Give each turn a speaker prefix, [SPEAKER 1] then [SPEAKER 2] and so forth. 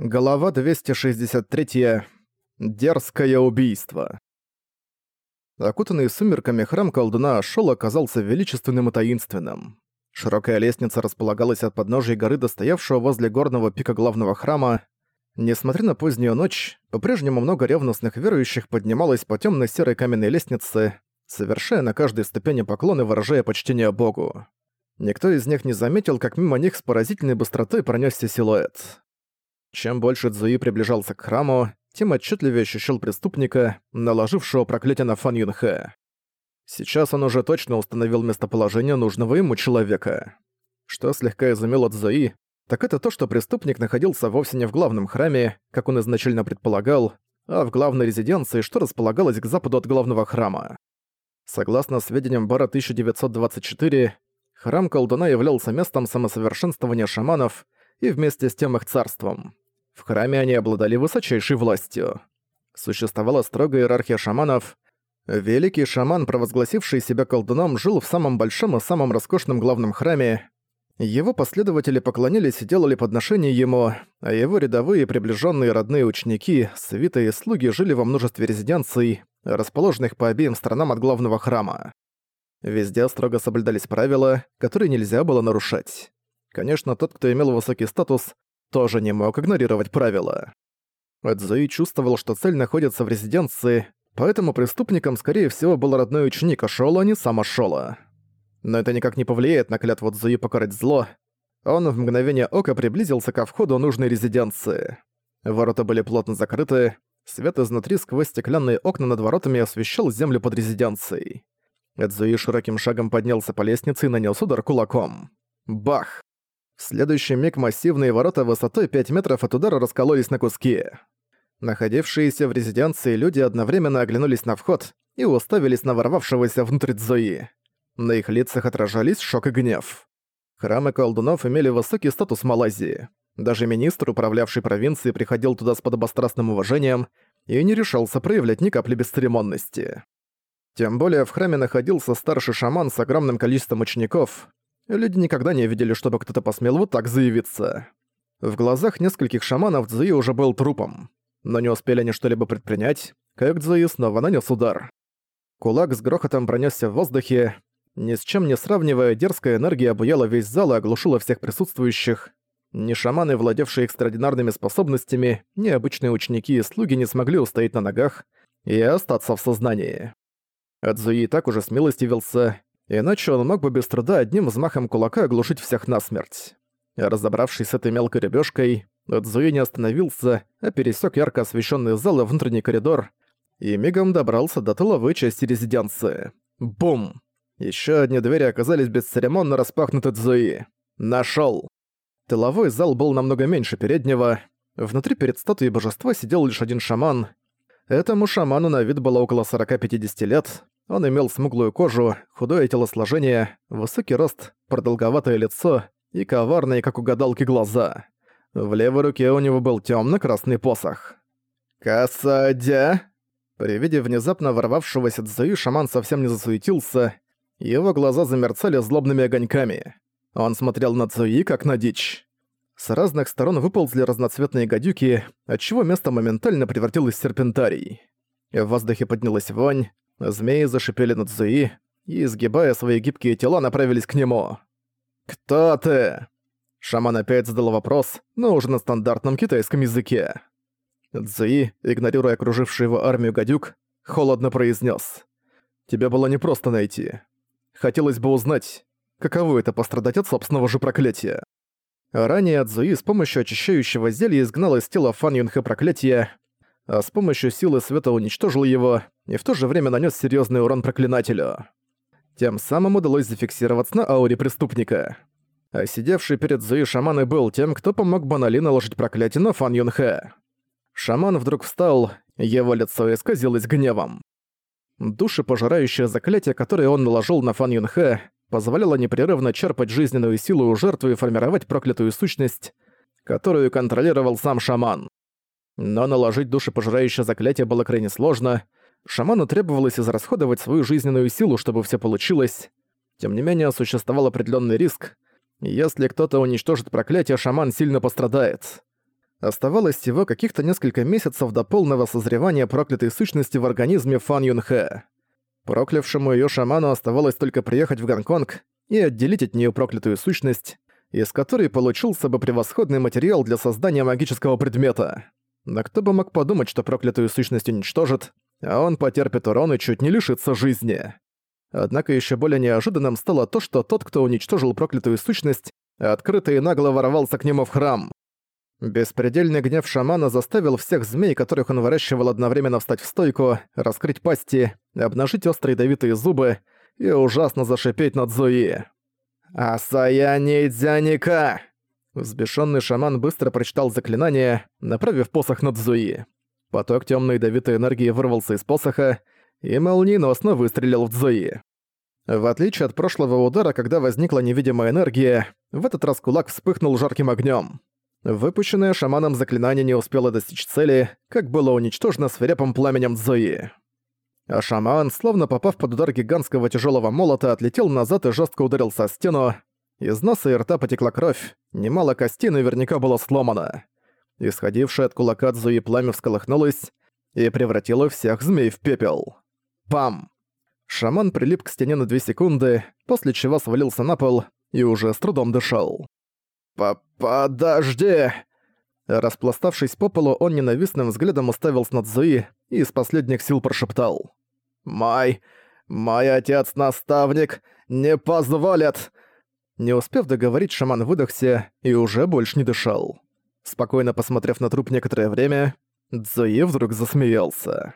[SPEAKER 1] Глава 263. Дерзкое убийство. Окутанный сумерками храм колдуна Ашола оказался величественным и таинственным. Широкая лестница располагалась от подножия горы до стоявшего возле горного пика главного храма. Несмотря на позднюю ночь, по-прежнему много ревностных верующих поднималось по темно серой каменной лестнице, совершая на каждой ступени поклоны, выражая почтение Богу. Никто из них не заметил, как мимо них с поразительной быстротой пронесся силуэт. Чем больше Цзуи приближался к храму, тем отчетливее ощущал преступника, наложившего проклятие на Фан Юнхэ. Сейчас он уже точно установил местоположение нужного ему человека. Что слегка изумило Цзуи, так это то, что преступник находился вовсе не в главном храме, как он изначально предполагал, а в главной резиденции, что располагалась к западу от главного храма. Согласно сведениям Бара 1924, храм колдуна являлся местом самосовершенствования шаманов и вместе с тем их царством. В храме они обладали высочайшей властью. Существовала строгая иерархия шаманов. Великий шаман, провозгласивший себя колдуном, жил в самом большом и самом роскошном главном храме. Его последователи поклонились и делали подношения ему, а его рядовые приближенные родные ученики, свиты и слуги жили во множестве резиденций, расположенных по обеим сторонам от главного храма. Везде строго соблюдались правила, которые нельзя было нарушать. Конечно, тот, кто имел высокий статус, тоже не мог игнорировать правила. Эдзуи чувствовал, что цель находится в резиденции, поэтому преступником, скорее всего, был родной ученик Ашола, а не сам Ашола. Но это никак не повлияет на клятву Эдзуи покорать зло. Он в мгновение ока приблизился ко входу нужной резиденции. Ворота были плотно закрыты, свет изнутри сквозь стеклянные окна над воротами освещал землю под резиденцией. Эдзуи широким шагом поднялся по лестнице и нанес удар кулаком. Бах! В следующий миг массивные ворота высотой 5 метров от удара раскололись на куски. Находившиеся в резиденции люди одновременно оглянулись на вход и уставились на ворвавшегося внутрь Цзои. На их лицах отражались шок и гнев. Храмы колдунов имели высокий статус Малайзии. Даже министр, управлявший провинцией, приходил туда с подобострастным уважением и не решался проявлять ни капли бесцеремонности. Тем более в храме находился старший шаман с огромным количеством учеников, Люди никогда не видели, чтобы кто-то посмел вот так заявиться. В глазах нескольких шаманов Цзуи уже был трупом. Но не успели они что-либо предпринять, как Цзуи снова нанес удар. Кулак с грохотом пронесся в воздухе. Ни с чем не сравнивая, дерзкая энергия обуяла весь зал и оглушила всех присутствующих. Ни шаманы, владевшие экстраординарными способностями, ни обычные ученики и слуги не смогли устоять на ногах и остаться в сознании. Адзуи так уже смилостивился, Иначе он мог бы без труда одним взмахом кулака оглушить всех насмерть. Разобравшись с этой мелкой рыбёшкой, Цзуи не остановился, а пересек ярко освещенный зал и внутренний коридор и мигом добрался до тыловой части резиденции. Бум! Еще одни двери оказались бесцеремонно распахнуты Цзуи. Нашел. Тыловой зал был намного меньше переднего. Внутри перед статуей божества сидел лишь один шаман. Этому шаману на вид было около 40-50 лет, он имел смуглую кожу, худое телосложение, высокий рост, продолговатое лицо и коварные, как у гадалки, глаза. В левой руке у него был тёмно-красный посох. «Касадя!» При виде внезапно ворвавшегося Цзуи шаман совсем не засуетился, его глаза замерцали злобными огоньками. Он смотрел на Цзуи, как на дичь. С разных сторон выползли разноцветные гадюки, отчего место моментально превратилось в серпентарий. В воздухе поднялась вонь, Змеи зашипели над Зуи и, изгибая свои гибкие тела, направились к нему. «Кто ты?» Шаман опять задал вопрос, но уже на стандартном китайском языке. Цзуи, игнорируя окружившую его армию гадюк, холодно произнес: «Тебя было непросто найти. Хотелось бы узнать, каково это пострадать от собственного же проклятия». Ранее Цзуи с помощью очищающего зелья изгнал из тела Фан Юнхэ проклятие, а с помощью силы света уничтожил его и в то же время нанес серьезный урон проклинателю. Тем самым удалось зафиксироваться на ауре преступника. А сидевший перед Зуи шаман и был тем, кто помог Банали наложить проклятие на Фан Юнхэ. Шаман вдруг встал, его лицо исказилось гневом. Душепожирающее заклятие, которое он наложил на Фан Юнхэ, позволяло непрерывно черпать жизненную силу у жертвы и формировать проклятую сущность, которую контролировал сам шаман. Но наложить душепожирающее заклятие было крайне сложно, Шаману требовалось израсходовать свою жизненную силу, чтобы все получилось. Тем не менее, существовал определенный риск. Если кто-то уничтожит проклятие, шаман сильно пострадает. Оставалось всего каких-то несколько месяцев до полного созревания проклятой сущности в организме Фан Юнхэ. Проклявшему её шаману оставалось только приехать в Гонконг и отделить от неё проклятую сущность, из которой получился бы превосходный материал для создания магического предмета. Но кто бы мог подумать, что проклятую сущность уничтожит, а он потерпит урон и чуть не лишится жизни. Однако ещё более неожиданным стало то, что тот, кто уничтожил проклятую сущность, открыто и нагло ворвался к нему в храм. Беспредельный гнев шамана заставил всех змей, которых он выращивал одновременно встать в стойку, раскрыть пасти, обнажить острые ядовитые зубы и ужасно зашипеть над Зуи. «Асая Нейдзяника!» Взбешенный шаман быстро прочитал заклинание, направив посох над Зуи. Поток темной ядовитой энергии вырвался из посоха и молниеносно выстрелил в Зуи. В отличие от прошлого удара, когда возникла невидимая энергия, в этот раз кулак вспыхнул жарким огнем. Выпущенное шаманом заклинание не успело достичь цели, как было уничтожено свирепым пламенем Зои. А шаман, словно попав под удар гигантского тяжелого молота, отлетел назад и жестко ударился о стену. Из носа и рта потекла кровь, немало костей наверняка было сломано. Исходившее от кулака Зои пламя всколыхнулось и превратило всех змей в пепел. Пам! Шаман прилип к стене на две секунды, после чего свалился на пол и уже с трудом дышал. По «Подожди!» Распластавшись по полу, он ненавистным взглядом уставился на Цзуи и из последних сил прошептал. «Мой... мой отец-наставник не позволит!» Не успев договорить, шаман выдохся и уже больше не дышал. Спокойно посмотрев на труп некоторое время, Цзуи вдруг засмеялся.